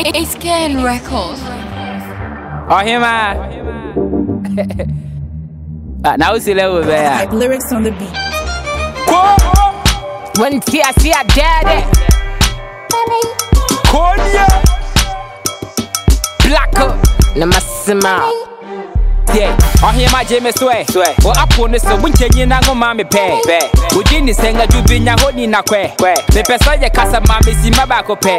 It's Ken Records. Oh, him, ah. Now, see level there. Like lyrics on the beat. When see I see I daddy Konya. black up na masima yeah. Ọhịma je me swe. Wo apo ne so bunchenyi na ngoma me pe. Uji ni senga jubi nya honi na kwe. Me pesa ye kasa ma me si maba ko pe.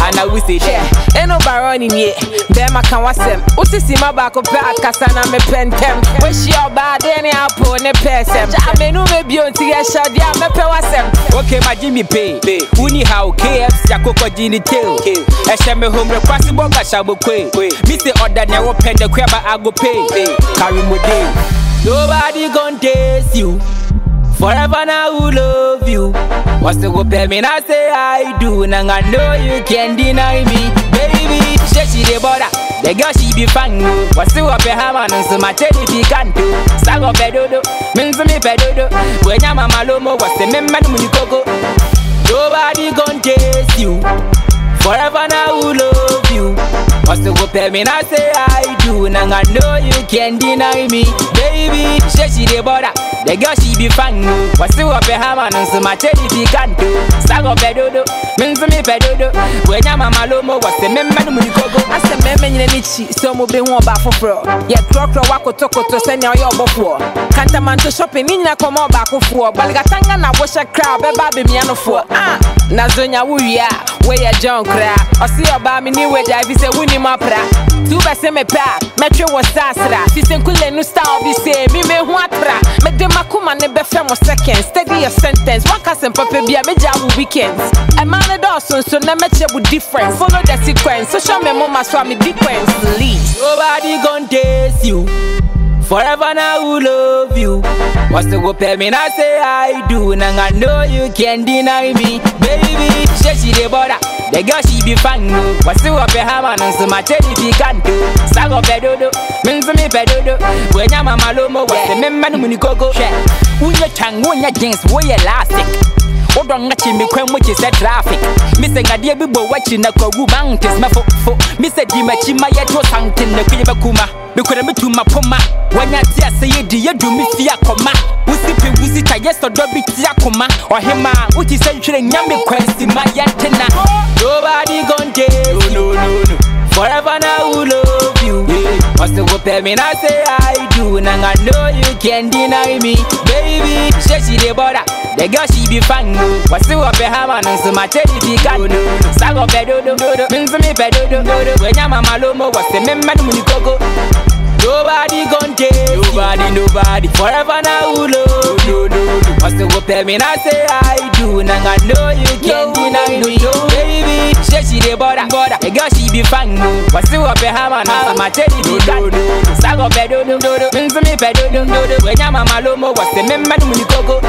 Ana we say yeah. Eno baroni nie. Be ma kan wasem. Uti si maba ko pe akasa na me pentem. We shi oba de ne apo ne pesem. Ja me nu me bio nti ye sha dia me pe wasem. Okay ma jimi pe. Uni how KFC akoko jini tail. E she me home request bonga shabokwe. Mi se order ne wo pen de kweba ago pay. Carry mo day nobody gon taste you. Forever now who love you. What's the go pay me now say I do. Now I know you can't deny me Baby, she she the bother The girl she be fine oh. What's the go pay hammer and so my teddy be can't do Sag up pedodo, means me pedodo When ya mama lomo what's the man when you coco? Nobody gon' taste you. Forever now who love you. What's the go pay me now say I do Now I know you can't deny me. Baby, she she the bother The girl she be fun no Wasu wa pe hama nan su ma chedi bi kanto Sago pe pedodo. Min su mi pe dodo. Wenya mama lomo wase memme no mu ni kogo Ase memme nyine ni chi So mo be ho ba foforo Ye kro kro talk, koto koto se ne oyo obofo Kanta man to shopping ni nyina komo ba kofo Baliga tanga na wo a kra be ba be mia no fo Ah na zonya wo wi a we ye John kra Osi oba mi ni we dai bi se wuni ma pra? Tu be se me pa Metwe wo sasra Sise nkule nu star bi say, me me ho atra mede makoma ne bɛfɛ mo second steady your sentence woaka sɛ mpapa bi a mɛgya wo weekends ɛma ne dɔɔso nso na mɛkyɛ wo difference follow the sequence social me moma so a me sequence leave Nobody gon' taste you. Forever now who love you. What's the go pay me I say I do. Now I know you can't deny me. Baby, she she the bother. The girl she be fine oh. What's go pay hammer and so my teddy be can't do. Sag up pedodo, means me pedodo. When ya mama lomo, what's the men man muni coco? Unya chang, unya jeans, wo elastic. Wodɔ ŋakyi me kwan mu kye sɛ traffic mesɛ ngadeɛ bi bɔ wakyi na kwawu mountains mɛfofo mesɛ di makyi ma yɛto santen na kuyɛ bɛkuma mekura metu mapoma wanya te asɛ yɛdi yɛdu me fie akɔma wosi pe wosi ta yɛ sɔdɔ bi ti akoma ɔhema a wote sɛ ntwerɛ nyame kwansi ma yɛntena nobody gon taste no, no, no, no. Forever now who love you. The go pay me now say I do. Now I know you can't deny me. Baby, she she the bother The girl she be fine. No Wasi wape hama nunsu machedi pika no do, pe dodo dodo Minsu do do dodo dodo Wenya mama lomo wasi memme numu ni go. Nobody gon' take Nobody, nobody. Forever na ulo. No, no, no Wasi wape me I say I do. I know you can't deny no, no. Baby, she she dey bother bother. The girl she be fine. No Wasi wape hama nunsu machedi pika no Sago pe dodo dodo Minsu mi pe dodo dodo Wenya mama lomo wasi memme numu ni koko